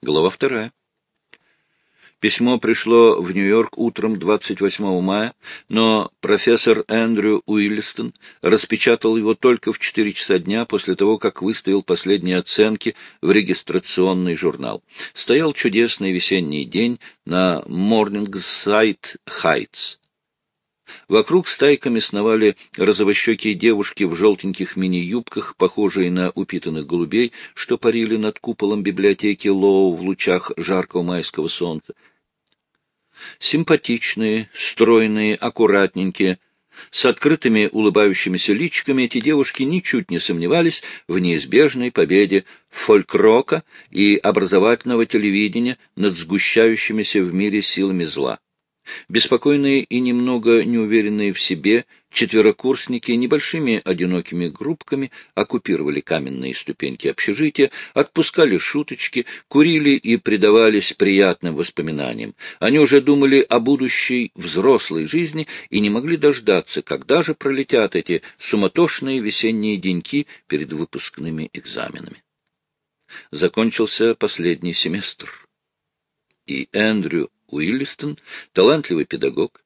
Глава вторая. Письмо пришло в Нью-Йорк утром 28 мая, но профессор Эндрю Уиллистон распечатал его только в 4 часа дня после того, как выставил последние оценки в регистрационный журнал. Стоял чудесный весенний день на Морнингсайд Хайтс. Вокруг стайками сновали розовощекие девушки в желтеньких мини-юбках, похожие на упитанных голубей, что парили над куполом библиотеки Лоу в лучах жаркого майского солнца. Симпатичные, стройные, аккуратненькие, с открытыми улыбающимися личиками эти девушки ничуть не сомневались в неизбежной победе фольк-рока и образовательного телевидения над сгущающимися в мире силами зла. Беспокойные и немного неуверенные в себе четверокурсники небольшими одинокими группками оккупировали каменные ступеньки общежития, отпускали шуточки, курили и предавались приятным воспоминаниям. Они уже думали о будущей взрослой жизни и не могли дождаться, когда же пролетят эти суматошные весенние деньки перед выпускными экзаменами. Закончился последний семестр, и Эндрю Уиллистон, талантливый педагог,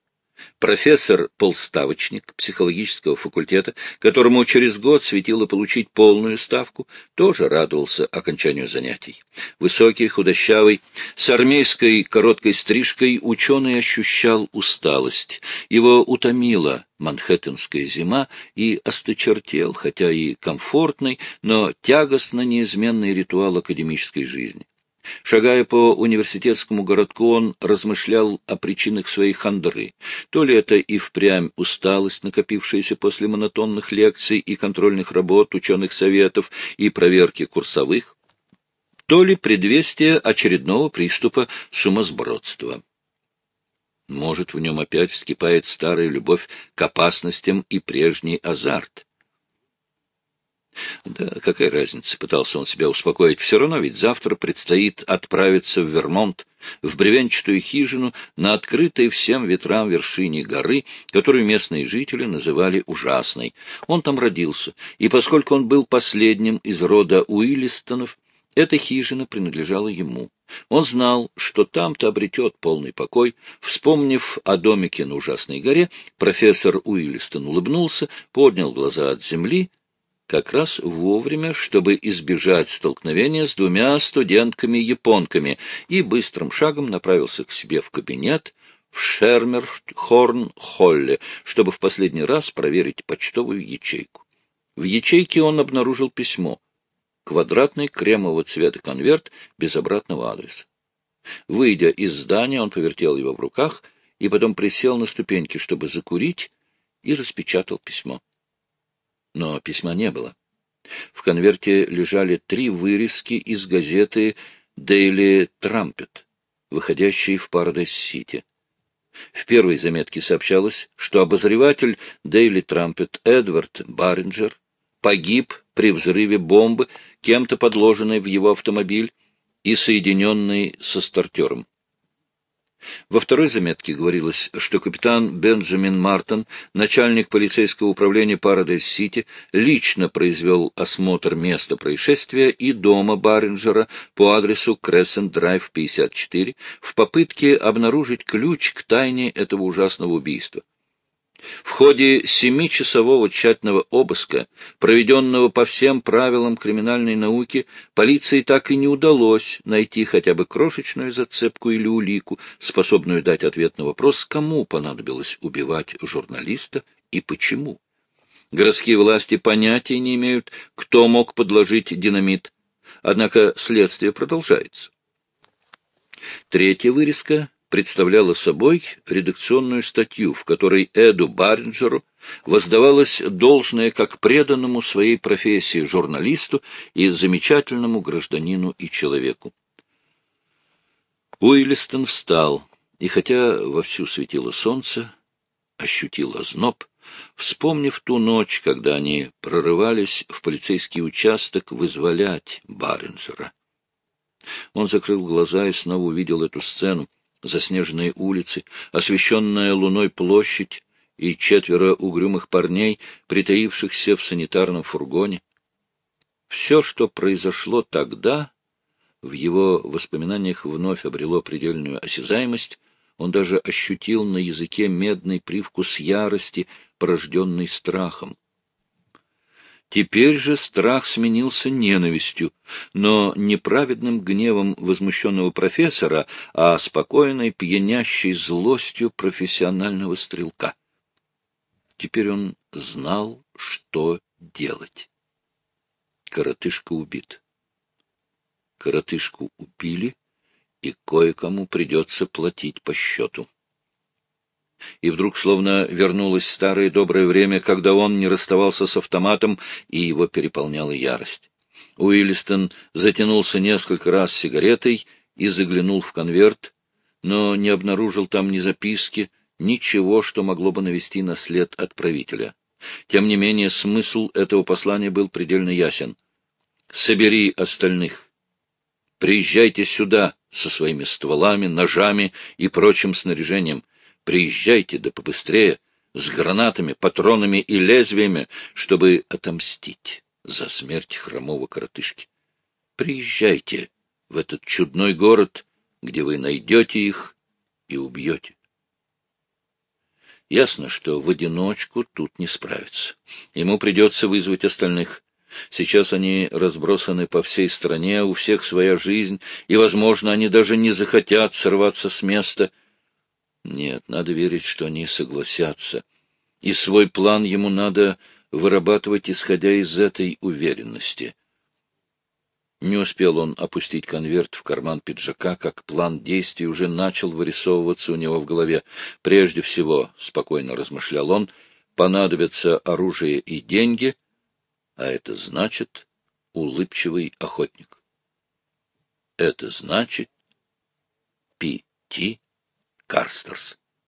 профессор-полставочник психологического факультета, которому через год светило получить полную ставку, тоже радовался окончанию занятий. Высокий, худощавый, с армейской короткой стрижкой ученый ощущал усталость. Его утомила манхэттенская зима и осточертел, хотя и комфортный, но тягостно неизменный ритуал академической жизни. Шагая по университетскому городку, он размышлял о причинах своей хандры. То ли это и впрямь усталость, накопившаяся после монотонных лекций и контрольных работ, ученых советов и проверки курсовых, то ли предвестие очередного приступа сумасбродства. Может, в нем опять вскипает старая любовь к опасностям и прежний азарт. Да какая разница, пытался он себя успокоить. Все равно ведь завтра предстоит отправиться в Вермонт, в бревенчатую хижину на открытой всем ветрам вершине горы, которую местные жители называли ужасной. Он там родился, и поскольку он был последним из рода Уиллистонов, эта хижина принадлежала ему. Он знал, что там-то обретет полный покой. Вспомнив о домике на ужасной горе, профессор Уиллистон улыбнулся, поднял глаза от земли — как раз вовремя, чтобы избежать столкновения с двумя студентками-японками, и быстрым шагом направился к себе в кабинет в Шермерхорн-Холле, чтобы в последний раз проверить почтовую ячейку. В ячейке он обнаружил письмо. Квадратный кремового цвета конверт без обратного адреса. Выйдя из здания, он повертел его в руках и потом присел на ступеньки, чтобы закурить, и распечатал письмо но письма не было. В конверте лежали три вырезки из газеты «Дейли Трампет», выходящей в Парадайз-Сити. В первой заметке сообщалось, что обозреватель Дейли Трампет Эдвард Барринджер погиб при взрыве бомбы, кем-то подложенной в его автомобиль и соединенной со стартером. Во второй заметке говорилось, что капитан Бенджамин Мартон, начальник полицейского управления Парадайз-Сити, лично произвел осмотр места происшествия и дома Барринджера по адресу Крессент-Драйв 54 в попытке обнаружить ключ к тайне этого ужасного убийства. В ходе семичасового тщательного обыска, проведенного по всем правилам криминальной науки, полиции так и не удалось найти хотя бы крошечную зацепку или улику, способную дать ответ на вопрос, кому понадобилось убивать журналиста и почему. Городские власти понятия не имеют, кто мог подложить динамит. Однако следствие продолжается. Третья вырезка представляла собой редакционную статью, в которой Эду Барнджеру воздавалось должное как преданному своей профессии журналисту и замечательному гражданину и человеку. Уиллистон встал, и хотя вовсю светило солнце, ощутил озноб, вспомнив ту ночь, когда они прорывались в полицейский участок вызволять Барринджера. Он закрыл глаза и снова увидел эту сцену заснеженные улицы, освещенная луной площадь и четверо угрюмых парней, притаившихся в санитарном фургоне. Все, что произошло тогда, в его воспоминаниях вновь обрело предельную осязаемость, он даже ощутил на языке медный привкус ярости, порожденный страхом. Теперь же страх сменился ненавистью, но не праведным гневом возмущенного профессора, а спокойной пьянящей злостью профессионального стрелка. Теперь он знал, что делать. Коротышка убит. Коротышку убили, и кое-кому придется платить по счету и вдруг словно вернулось старое доброе время, когда он не расставался с автоматом, и его переполняла ярость. Уиллистон затянулся несколько раз сигаретой и заглянул в конверт, но не обнаружил там ни записки, ничего, что могло бы навести на след отправителя. Тем не менее, смысл этого послания был предельно ясен. «Собери остальных. Приезжайте сюда со своими стволами, ножами и прочим снаряжением. Приезжайте, да побыстрее, с гранатами, патронами и лезвиями, чтобы отомстить за смерть хромого коротышки. Приезжайте в этот чудной город, где вы найдете их и убьете. Ясно, что в одиночку тут не справиться. Ему придется вызвать остальных. Сейчас они разбросаны по всей стране, у всех своя жизнь, и, возможно, они даже не захотят сорваться с места — нет, надо верить, что они согласятся. И свой план ему надо вырабатывать, исходя из этой уверенности. Не успел он опустить конверт в карман пиджака, как план действий уже начал вырисовываться у него в голове. Прежде всего, — спокойно размышлял он, — понадобятся оружие и деньги, а это значит улыбчивый охотник. Это значит Пи-Ти Карстерс.